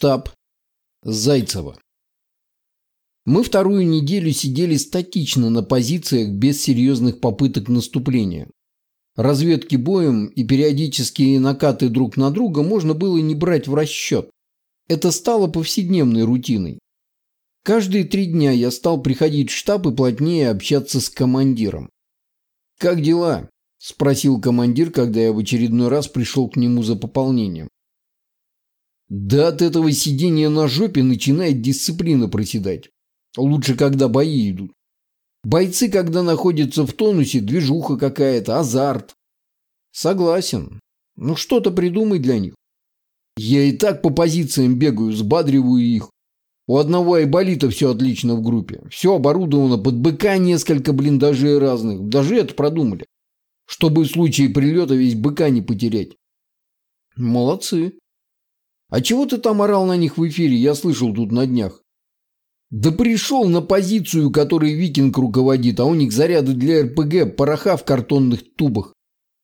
Штаб. Зайцева. Мы вторую неделю сидели статично на позициях без серьезных попыток наступления. Разведки боем и периодические накаты друг на друга можно было не брать в расчет. Это стало повседневной рутиной. Каждые три дня я стал приходить в штаб и плотнее общаться с командиром. «Как дела?» – спросил командир, когда я в очередной раз пришел к нему за пополнением. Да от этого сидения на жопе начинает дисциплина проседать. Лучше, когда бои идут. Бойцы, когда находятся в тонусе, движуха какая-то, азарт. Согласен. Ну что-то придумай для них. Я и так по позициям бегаю, сбадриваю их. У одного айболита все отлично в группе. Все оборудовано под БК несколько блиндажей разных. Даже это продумали. Чтобы в случае прилета весь БК не потерять. Молодцы. А чего ты там орал на них в эфире? Я слышал тут на днях. Да пришел на позицию, которой викинг руководит, а у них заряды для РПГ, пороха в картонных тубах.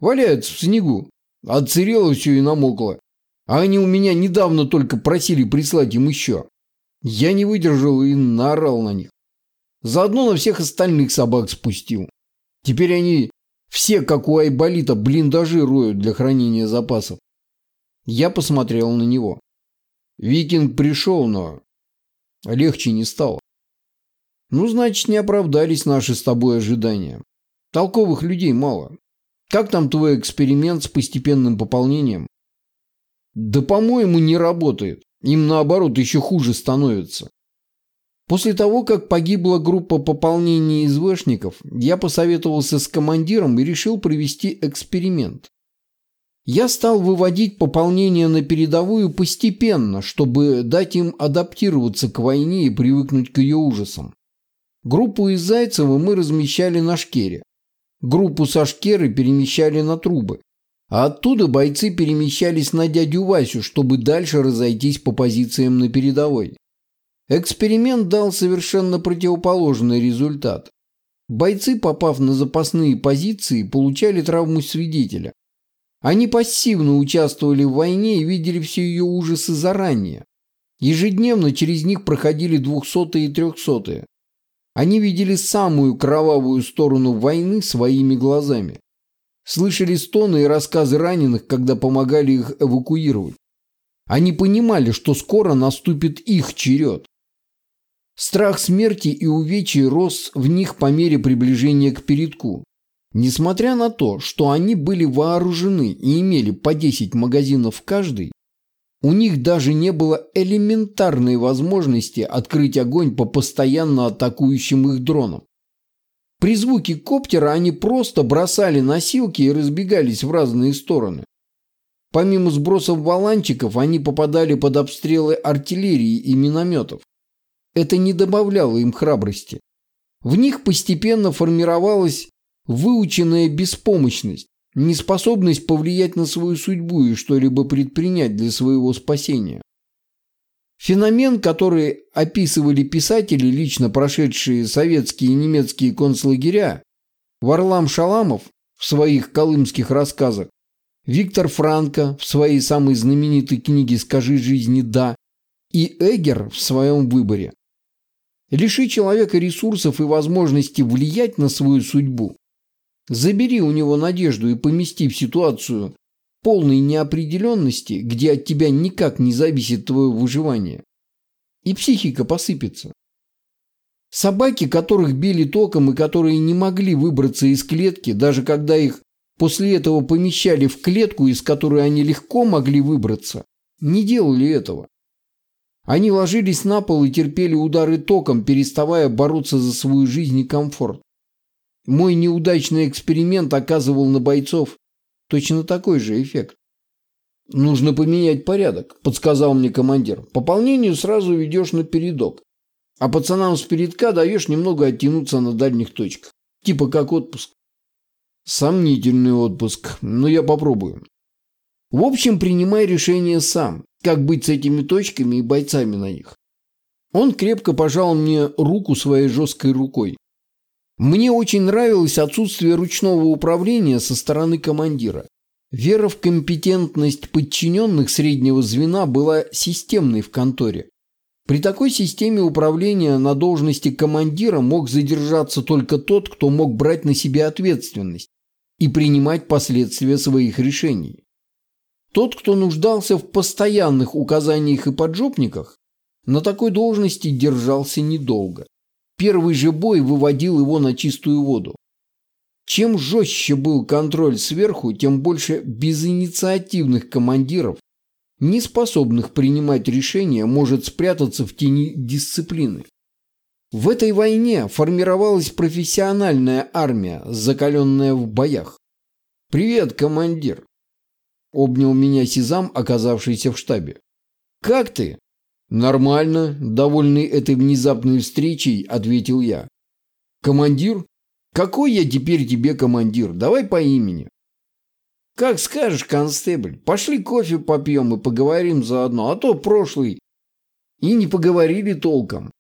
Валяются в снегу. Отсырело все и намокло. А они у меня недавно только просили прислать им еще. Я не выдержал и наорал на них. Заодно на всех остальных собак спустил. Теперь они все, как у Айболита, блиндажи роют для хранения запасов. Я посмотрел на него. Викинг пришел, но Легче не стало. Ну, значит, не оправдались наши с тобой ожидания. Толковых людей мало. Как там твой эксперимент с постепенным пополнением? Да, по-моему, не работает. Им, наоборот, еще хуже становится. После того, как погибла группа пополнения из вышников, я посоветовался с командиром и решил провести эксперимент. Я стал выводить пополнение на передовую постепенно, чтобы дать им адаптироваться к войне и привыкнуть к ее ужасам. Группу из Зайцева мы размещали на Шкере. Группу со Шкеры перемещали на Трубы. А оттуда бойцы перемещались на дядю Васю, чтобы дальше разойтись по позициям на передовой. Эксперимент дал совершенно противоположный результат. Бойцы, попав на запасные позиции, получали травму свидетеля, они пассивно участвовали в войне и видели все ее ужасы заранее. Ежедневно через них проходили двухсотые и трехсотые. Они видели самую кровавую сторону войны своими глазами. Слышали стоны и рассказы раненых, когда помогали их эвакуировать. Они понимали, что скоро наступит их черед. Страх смерти и увечий рос в них по мере приближения к передку. Несмотря на то, что они были вооружены и имели по 10 магазинов каждый, у них даже не было элементарной возможности открыть огонь по постоянно атакующим их дронам. При звуке коптера они просто бросали носилки и разбегались в разные стороны. Помимо сбросов валанчиков, они попадали под обстрелы артиллерии и минометов. Это не добавляло им храбрости. В них постепенно формировалась выученная беспомощность, неспособность повлиять на свою судьбу и что-либо предпринять для своего спасения. Феномен, который описывали писатели, лично прошедшие советские и немецкие концлагеря, Варлам Шаламов в своих колымских рассказах, Виктор Франко в своей самой знаменитой книге «Скажи жизни да» и Эгер в своем выборе. Лиши человека ресурсов и возможности влиять на свою судьбу, Забери у него надежду и помести в ситуацию полной неопределенности, где от тебя никак не зависит твое выживание. И психика посыпется. Собаки, которых били током и которые не могли выбраться из клетки, даже когда их после этого помещали в клетку, из которой они легко могли выбраться, не делали этого. Они ложились на пол и терпели удары током, переставая бороться за свою жизнь и комфорт. Мой неудачный эксперимент оказывал на бойцов точно такой же эффект. «Нужно поменять порядок», – подсказал мне командир. «Пополнению сразу ведешь на передок, а пацанам с передка даешь немного оттянуться на дальних точках. Типа как отпуск». «Сомнительный отпуск, но я попробую». «В общем, принимай решение сам, как быть с этими точками и бойцами на них». Он крепко пожал мне руку своей жесткой рукой. Мне очень нравилось отсутствие ручного управления со стороны командира. Вера в компетентность подчиненных среднего звена была системной в конторе. При такой системе управления на должности командира мог задержаться только тот, кто мог брать на себя ответственность и принимать последствия своих решений. Тот, кто нуждался в постоянных указаниях и поджопниках, на такой должности держался недолго. Первый же бой выводил его на чистую воду. Чем жестче был контроль сверху, тем больше безинициативных командиров не способных принимать решения, может спрятаться в тени дисциплины. В этой войне формировалась профессиональная армия, закаленная в боях. «Привет, командир!» – обнял меня Сизам, оказавшийся в штабе. «Как ты?» «Нормально», – довольный этой внезапной встречей, ответил я. «Командир? Какой я теперь тебе командир? Давай по имени». «Как скажешь, констебль, пошли кофе попьем и поговорим заодно, а то прошлый и не поговорили толком».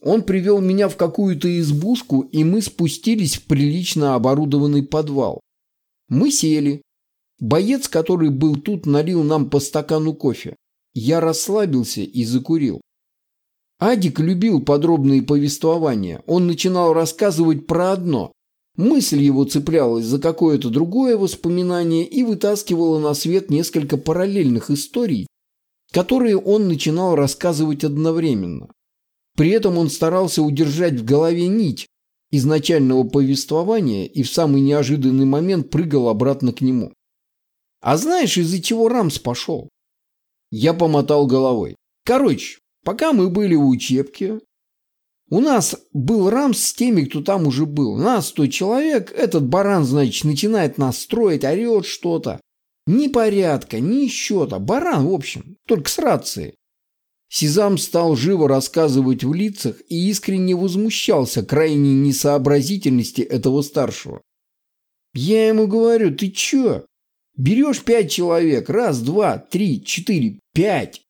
Он привел меня в какую-то избушку, и мы спустились в прилично оборудованный подвал. Мы сели. Боец, который был тут, налил нам по стакану кофе. Я расслабился и закурил. Адик любил подробные повествования. Он начинал рассказывать про одно, Мысль его цеплялась за какое-то другое воспоминание и вытаскивала на свет несколько параллельных историй, которые он начинал рассказывать одновременно. При этом он старался удержать в голове нить изначального повествования и в самый неожиданный момент прыгал обратно к нему. «А знаешь, из-за чего Рамс пошел?» Я помотал головой. «Короче, пока мы были у учебки, у нас был рамс с теми, кто там уже был. Нас сто человек, этот баран, значит, начинает нас строить, орет что-то. Ни порядка, ни счета. Баран, в общем, только с рацией. Сизам стал живо рассказывать в лицах и искренне возмущался крайней несообразительности этого старшего. Я ему говорю, ты чё? Берешь пять человек, раз, два, три, четыре, пять.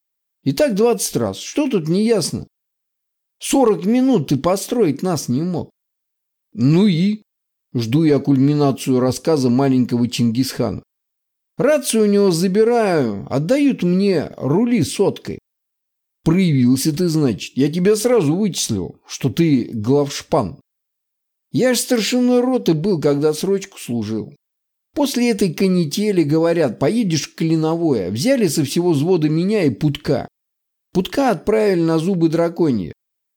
И так двадцать раз. Что тут не ясно? Сорок минут ты построить нас не мог. Ну и? Жду я кульминацию рассказа маленького Чингисхана. Рацию у него забираю, отдают мне рули соткой. Проявился ты, значит. Я тебя сразу вычислил, что ты главшпан. Я ж старшиной роты был, когда срочку служил. После этой канители, говорят, поедешь в Клиновое. Взяли со всего взвода меня и Путка. Путка отправили на зубы драконья.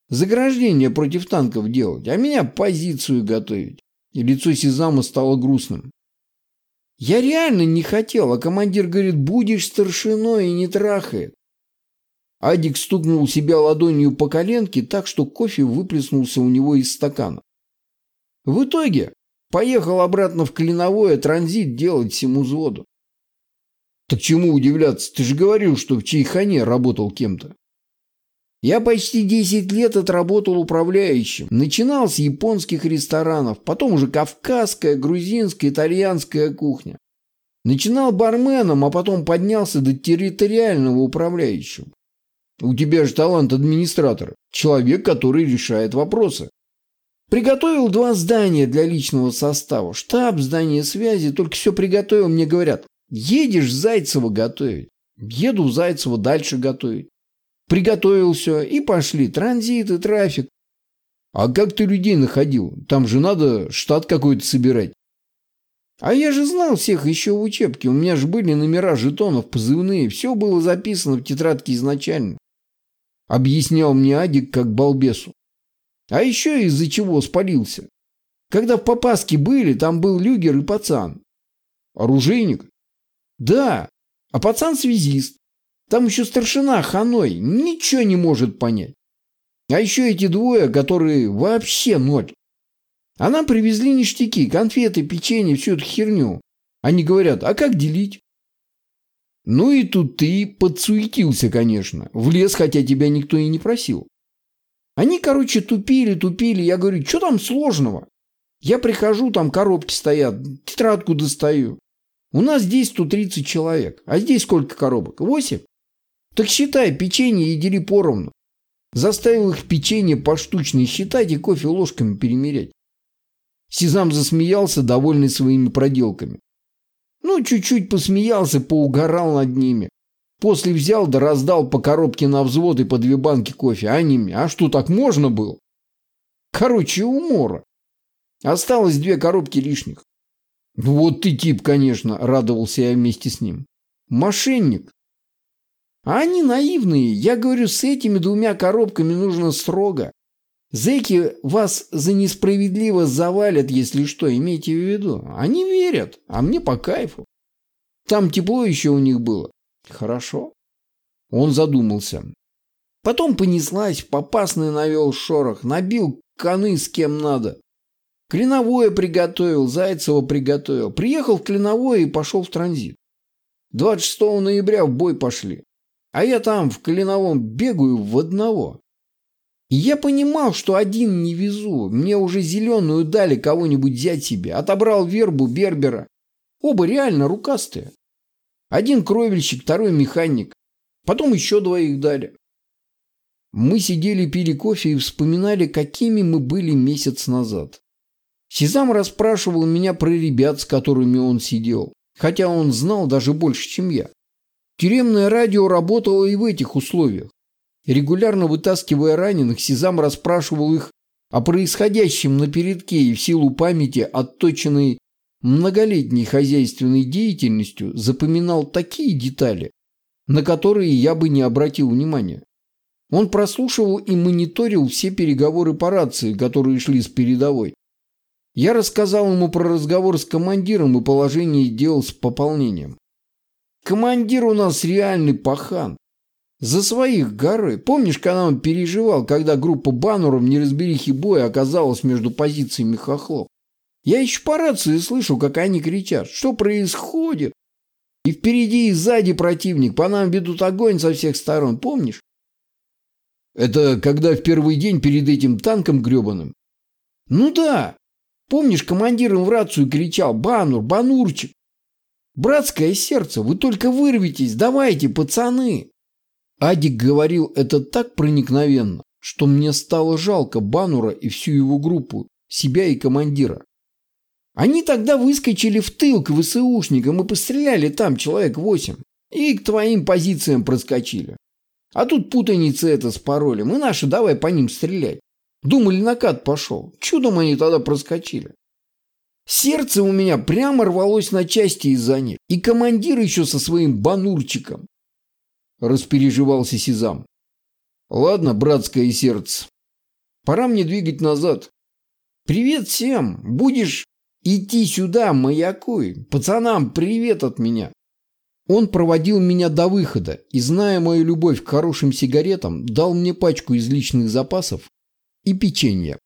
Заграждение против танков делать, а меня позицию готовить. И лицо Сезама стало грустным. Я реально не хотел, а командир говорит, будешь старшиной и не трахает. Адик стукнул себя ладонью по коленке так, что кофе выплеснулся у него из стакана. В итоге поехал обратно в Клиновое транзит делать всему взводу. Так чему удивляться, ты же говорил, что в Чайхане работал кем-то. Я почти 10 лет отработал управляющим. Начинал с японских ресторанов, потом уже кавказская, грузинская, итальянская кухня. Начинал барменом, а потом поднялся до территориального управляющего. У тебя же талант администратора. Человек, который решает вопросы. Приготовил два здания для личного состава. Штаб, здание связи. Только все приготовил, мне говорят. Едешь Зайцева готовить. Еду Зайцева дальше готовить. Приготовил все, и пошли. Транзит и трафик. А как ты людей находил? Там же надо штат какой-то собирать. А я же знал всех еще в учебке. У меня же были номера жетонов, позывные. Все было записано в тетрадке изначально. Объяснял мне Адик как балбесу. А еще из-за чего спалился. Когда в Попаске были, там был люгер и пацан. Оружейник? Да. А пацан связист. Там еще старшина Ханой ничего не может понять. А еще эти двое, которые вообще ноль. А нам привезли ништяки, конфеты, печенье, всю эту херню. Они говорят, а как делить? Ну и тут ты подсуетился, конечно. В лес, хотя тебя никто и не просил. Они, короче, тупили, тупили. Я говорю, что там сложного? Я прихожу, там коробки стоят, тетрадку достаю. У нас здесь 130 человек. А здесь сколько коробок? Восемь? Так считай печенье и дели поровну. Заставил их печенье поштучно считать и кофе ложками перемерять. Сезам засмеялся, довольный своими проделками. Ну, чуть-чуть посмеялся, поугорал над ними. После взял да раздал по коробке на взвод и по две банки кофе, а ними. А что, так можно было? Короче, умора. Осталось две коробки лишних. Ну вот ты тип, конечно, радовался я вместе с ним. Мошенник. А они наивные. Я говорю, с этими двумя коробками нужно строго. Зэки вас за несправедливо завалят, если что, имейте в виду. Они верят, а мне по кайфу. Там тепло еще у них было. Хорошо. Он задумался. Потом понеслась, попасный навел шорох, набил коны с кем надо. Клиновое приготовил, Зайцева приготовил. Приехал в Клиновое и пошел в транзит. 26 ноября в бой пошли. А я там в Клиновом бегаю в одного. И я понимал, что один не везу. Мне уже зеленую дали кого-нибудь взять себе. Отобрал вербу Бербера. Оба реально рукастые. Один кровельщик, второй механик. Потом еще двоих дали. Мы сидели, пили кофе и вспоминали, какими мы были месяц назад. Сизам расспрашивал меня про ребят, с которыми он сидел, хотя он знал даже больше, чем я. Тюремное радио работало и в этих условиях. Регулярно вытаскивая раненых, Сизам расспрашивал их о происходящем на передке и в силу памяти, отточенной многолетней хозяйственной деятельностью, запоминал такие детали, на которые я бы не обратил внимания. Он прослушивал и мониторил все переговоры по рации, которые шли с передовой. Я рассказал ему про разговор с командиром и положение дел с пополнением. Командир у нас реальный пахан. За своих горы. Помнишь, когда он переживал, когда группа баннеров неразберихи боя оказалась между позициями хохлов? Я еще по рации слышу, как они кричат. Что происходит? И впереди и сзади противник. По нам ведут огонь со всех сторон. Помнишь? Это когда в первый день перед этим танком гребаным? Ну да. Помнишь, командир им в рацию кричал «Банур, Банурчик!» «Братское сердце, вы только вырветесь, давайте, пацаны!» Адик говорил это так проникновенно, что мне стало жалко Банура и всю его группу, себя и командира. Они тогда выскочили в тыл к ВСУшникам и постреляли там человек восемь. И к твоим позициям проскочили. А тут путаница это с паролем, и наши давай по ним стрелять. Думали, накат пошел. Чудом они тогда проскочили. Сердце у меня прямо рвалось на части из-за них. И командир еще со своим банурчиком. Распереживался Сизам. Ладно, братское сердце. Пора мне двигать назад. Привет всем. Будешь идти сюда, маякуй. Пацанам привет от меня. Он проводил меня до выхода и, зная мою любовь к хорошим сигаретам, дал мне пачку из личных запасов и печенье.